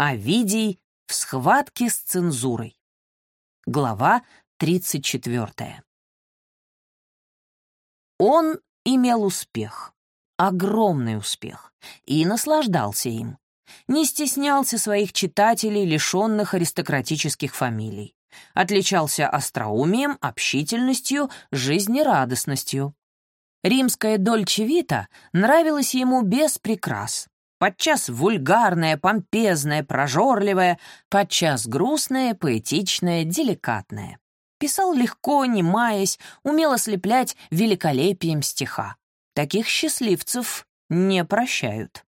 Овидий в схватке с цензурой. Глава 34. Он имел успех, огромный успех, и наслаждался им. Не стеснялся своих читателей, лишенных аристократических фамилий. Отличался остроумием, общительностью, жизнерадостностью. Римская Дольче Вита нравилась ему без прикрас подчас вульгарное, помпезное, прожорливое, подчас грустное, поэтичное, деликатное. Писал легко, не маясь, умел ослеплять великолепием стиха. Таких счастливцев не прощают.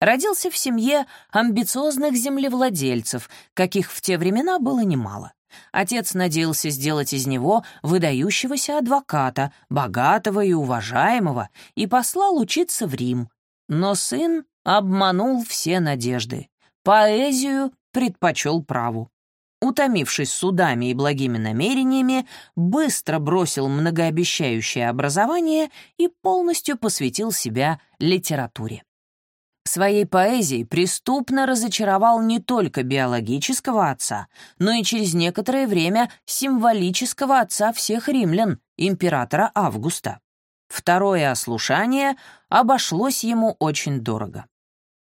Родился в семье амбициозных землевладельцев, каких в те времена было немало. Отец надеялся сделать из него выдающегося адвоката, богатого и уважаемого, и послал учиться в Рим. Но сын обманул все надежды. Поэзию предпочел праву. Утомившись судами и благими намерениями, быстро бросил многообещающее образование и полностью посвятил себя литературе. Своей поэзией преступно разочаровал не только биологического отца, но и через некоторое время символического отца всех римлян, императора Августа. Второе ослушание обошлось ему очень дорого.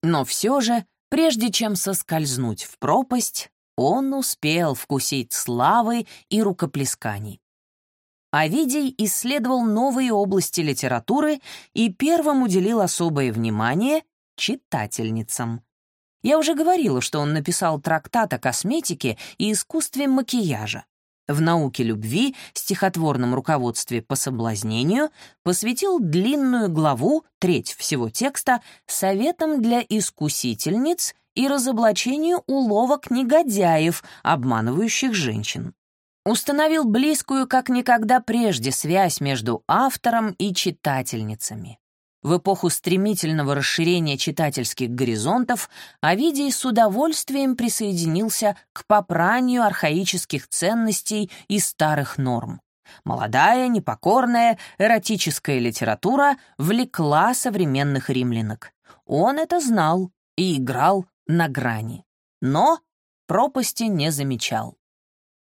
Но все же, прежде чем соскользнуть в пропасть, он успел вкусить славы и рукоплесканий. Овидий исследовал новые области литературы и первым уделил особое внимание читательницам. Я уже говорила, что он написал трактат о косметике и искусстве макияжа в науке любви, стихотворном руководстве по соблазнению, посвятил длинную главу, треть всего текста, советам для искусительниц и разоблачению уловок негодяев, обманывающих женщин. Установил близкую, как никогда прежде, связь между автором и читательницами. В эпоху стремительного расширения читательских горизонтов Овидий с удовольствием присоединился к попранию архаических ценностей и старых норм. Молодая, непокорная, эротическая литература влекла современных римлянок. Он это знал и играл на грани. Но пропасти не замечал.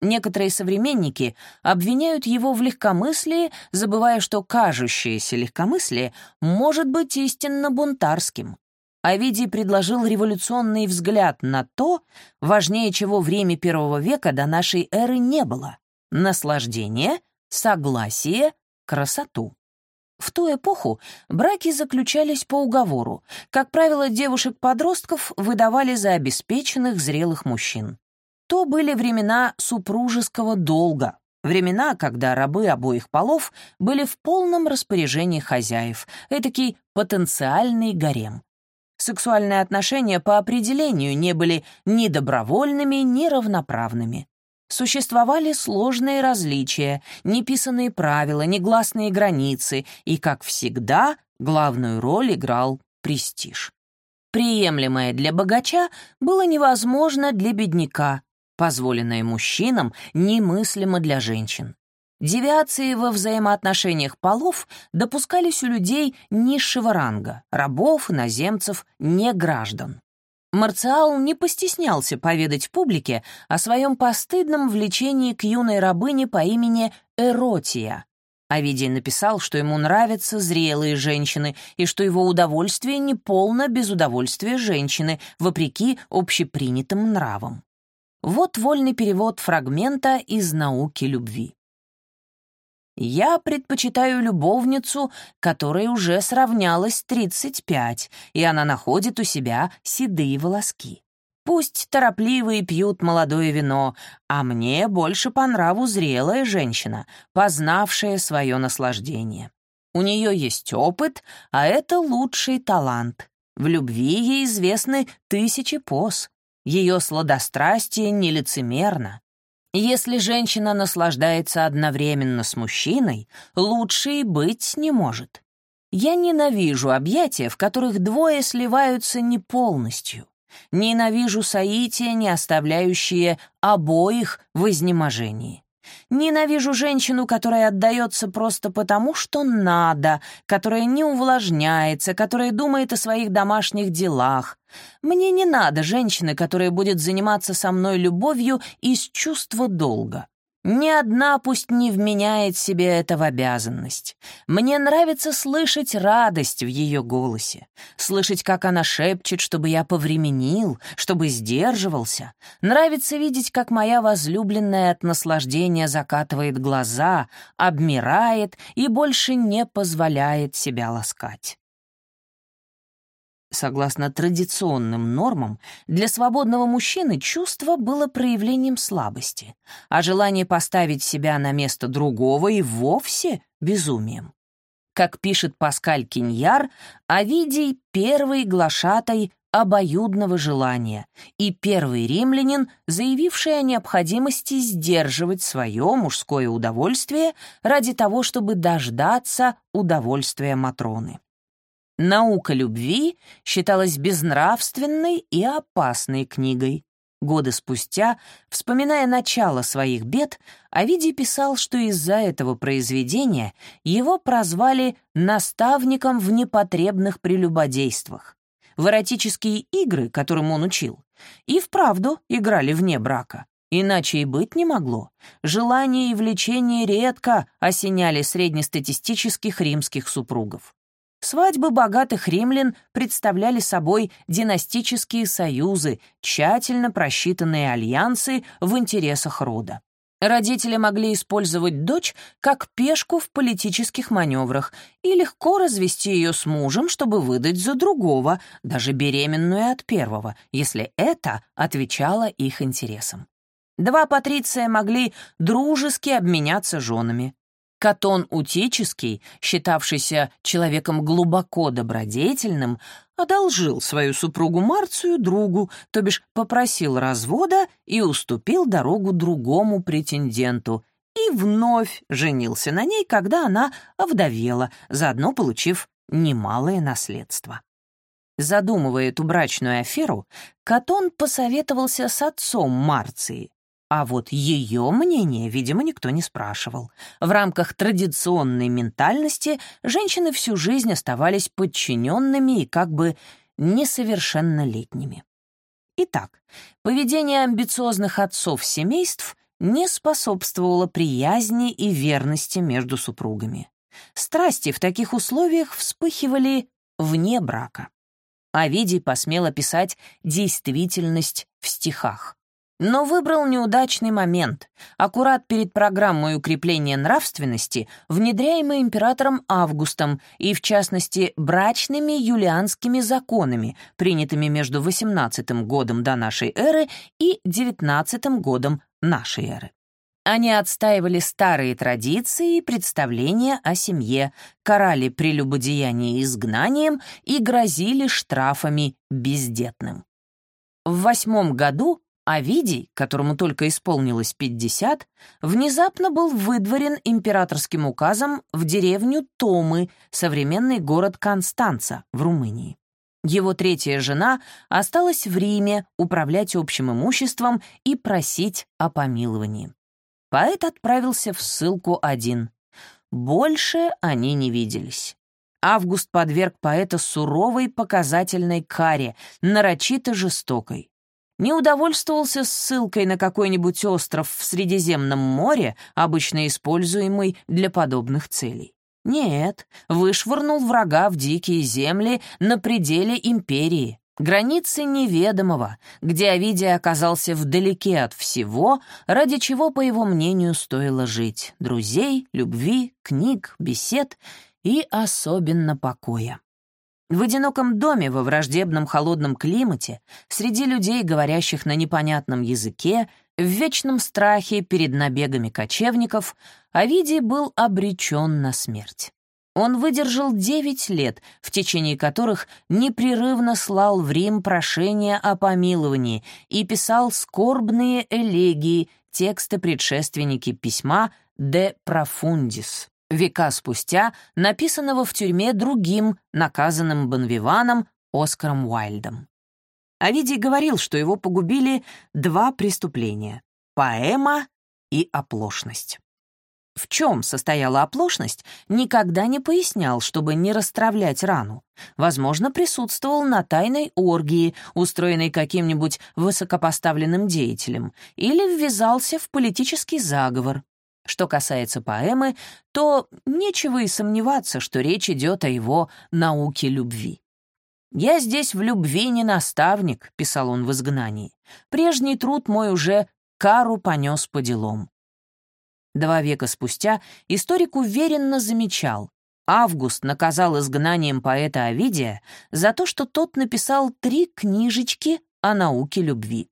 Некоторые современники обвиняют его в легкомыслии, забывая, что кажущееся легкомыслие может быть истинно бунтарским. Овидий предложил революционный взгляд на то, важнее чего в Риме первого века до нашей эры не было — наслаждение, согласие, красоту. В ту эпоху браки заключались по уговору. Как правило, девушек-подростков выдавали за обеспеченных зрелых мужчин. То были времена супружеского долга, времена, когда рабы обоих полов были в полном распоряжении хозяев, этакий потенциальный гарем. Сексуальные отношения по определению не были ни добровольными, ни равноправными. Существовали сложные различия, неписанные правила, негласные границы, и, как всегда, главную роль играл престиж. Приемлемое для богача было невозможно для бедняка, позволенное мужчинам, немыслимо для женщин. Девиации во взаимоотношениях полов допускались у людей низшего ранга, рабов, иноземцев, не граждан. Марциал не постеснялся поведать публике о своем постыдном влечении к юной рабыне по имени Эротия. Овидий написал, что ему нравятся зрелые женщины и что его удовольствие не полно без удовольствия женщины, вопреки общепринятым нравам. Вот вольный перевод фрагмента из «Науки любви». Я предпочитаю любовницу, которой уже сравнялось 35, и она находит у себя седые волоски. Пусть торопливые пьют молодое вино, а мне больше по нраву зрелая женщина, познавшая свое наслаждение. У нее есть опыт, а это лучший талант. В любви ей известны тысячи поз. Ее сладострастие нелицемерно. Если женщина наслаждается одновременно с мужчиной, лучше и быть не может. Я ненавижу объятия, в которых двое сливаются не полностью. Ненавижу соития, не оставляющие обоих в изнеможении. Ненавижу женщину, которая отдается просто потому, что надо, которая не увлажняется, которая думает о своих домашних делах. Мне не надо женщины, которая будет заниматься со мной любовью из чувства долга. Ни одна пусть не вменяет себе это в обязанность. Мне нравится слышать радость в ее голосе, слышать, как она шепчет, чтобы я повременил, чтобы сдерживался. Нравится видеть, как моя возлюбленная от наслаждения закатывает глаза, обмирает и больше не позволяет себя ласкать. Согласно традиционным нормам, для свободного мужчины чувство было проявлением слабости, а желание поставить себя на место другого и вовсе безумием. Как пишет Паскаль Киньяр, Овидий — первый глашатай обоюдного желания и первый римлянин, заявивший о необходимости сдерживать свое мужское удовольствие ради того, чтобы дождаться удовольствия Матроны. «Наука любви» считалась безнравственной и опасной книгой. Годы спустя, вспоминая начало своих бед, Овидий писал, что из-за этого произведения его прозвали «наставником в непотребных прелюбодействах». В эротические игры, которым он учил, и вправду играли вне брака. Иначе и быть не могло. Желание и влечение редко осеняли среднестатистических римских супругов. Свадьбы богатых римлян представляли собой династические союзы, тщательно просчитанные альянсы в интересах рода. Родители могли использовать дочь как пешку в политических маневрах и легко развести ее с мужем, чтобы выдать за другого, даже беременную от первого, если это отвечало их интересам. Два патриция могли дружески обменяться женами. Катон Утический, считавшийся человеком глубоко добродетельным, одолжил свою супругу Марцию другу, то бишь попросил развода и уступил дорогу другому претенденту, и вновь женился на ней, когда она овдовела, заодно получив немалое наследство. Задумывая эту брачную аферу, Катон посоветовался с отцом Марции, а вот ее мнение, видимо, никто не спрашивал. В рамках традиционной ментальности женщины всю жизнь оставались подчиненными и как бы несовершеннолетними. Итак, поведение амбициозных отцов семейств не способствовало приязни и верности между супругами. Страсти в таких условиях вспыхивали вне брака. Овидий посмел описать действительность в стихах. Но выбрал неудачный момент, аккурат перед программой укрепления нравственности, внедряемой императором Августом и, в частности, брачными юлианскими законами, принятыми между 18 годом до нашей эры и 19 годом нашей эры. Они отстаивали старые традиции и представления о семье, карали прелюбодеяние изгнанием и грозили штрафами бездетным. В восьмом году а которому только исполнилось 50, внезапно был выдворен императорским указом в деревню Томы, современный город Констанца в Румынии. Его третья жена осталась в Риме управлять общим имуществом и просить о помиловании. Поэт отправился в ссылку один. Больше они не виделись. Август подверг поэта суровой показательной каре, нарочито жестокой не удовольствовался ссылкой на какой-нибудь остров в Средиземном море, обычно используемый для подобных целей. Нет, вышвырнул врага в дикие земли на пределе империи, границы неведомого, где Овидий оказался вдалеке от всего, ради чего, по его мнению, стоило жить — друзей, любви, книг, бесед и особенно покоя. В одиноком доме во враждебном холодном климате, среди людей, говорящих на непонятном языке, в вечном страхе перед набегами кочевников, Овидий был обречен на смерть. Он выдержал девять лет, в течение которых непрерывно слал в Рим прошения о помиловании и писал скорбные элегии, тексты предшественники письма «De Profundis» века спустя, написанного в тюрьме другим, наказанным Бонвиваном Оскаром Уайльдом. Овидий говорил, что его погубили два преступления — поэма и оплошность. В чем состояла оплошность, никогда не пояснял, чтобы не расстравлять рану. Возможно, присутствовал на тайной оргии, устроенной каким-нибудь высокопоставленным деятелем, или ввязался в политический заговор. Что касается поэмы, то нечего и сомневаться, что речь идет о его науке любви. «Я здесь в любви не наставник», — писал он в изгнании. «Прежний труд мой уже кару понес по делам. Два века спустя историк уверенно замечал, Август наказал изгнанием поэта Овидия за то, что тот написал три книжечки о науке любви.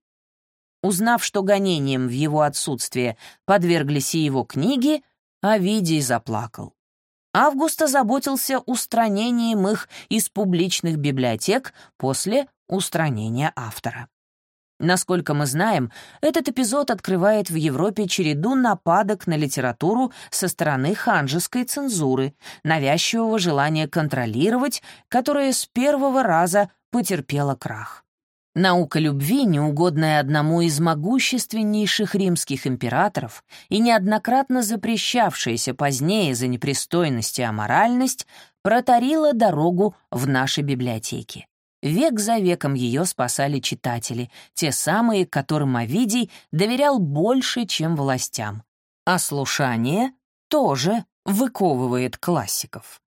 Узнав, что гонением в его отсутствие подверглись и его книги, Овидий заплакал. Август озаботился устранением их из публичных библиотек после устранения автора. Насколько мы знаем, этот эпизод открывает в Европе череду нападок на литературу со стороны ханжеской цензуры, навязчивого желания контролировать, которое с первого раза потерпело крах. Наука любви, неугодная одному из могущественнейших римских императоров и неоднократно запрещавшаяся позднее за непристойность и аморальность, протарила дорогу в наши библиотеки. Век за веком ее спасали читатели, те самые, которым Овидий доверял больше, чем властям. А слушание тоже выковывает классиков.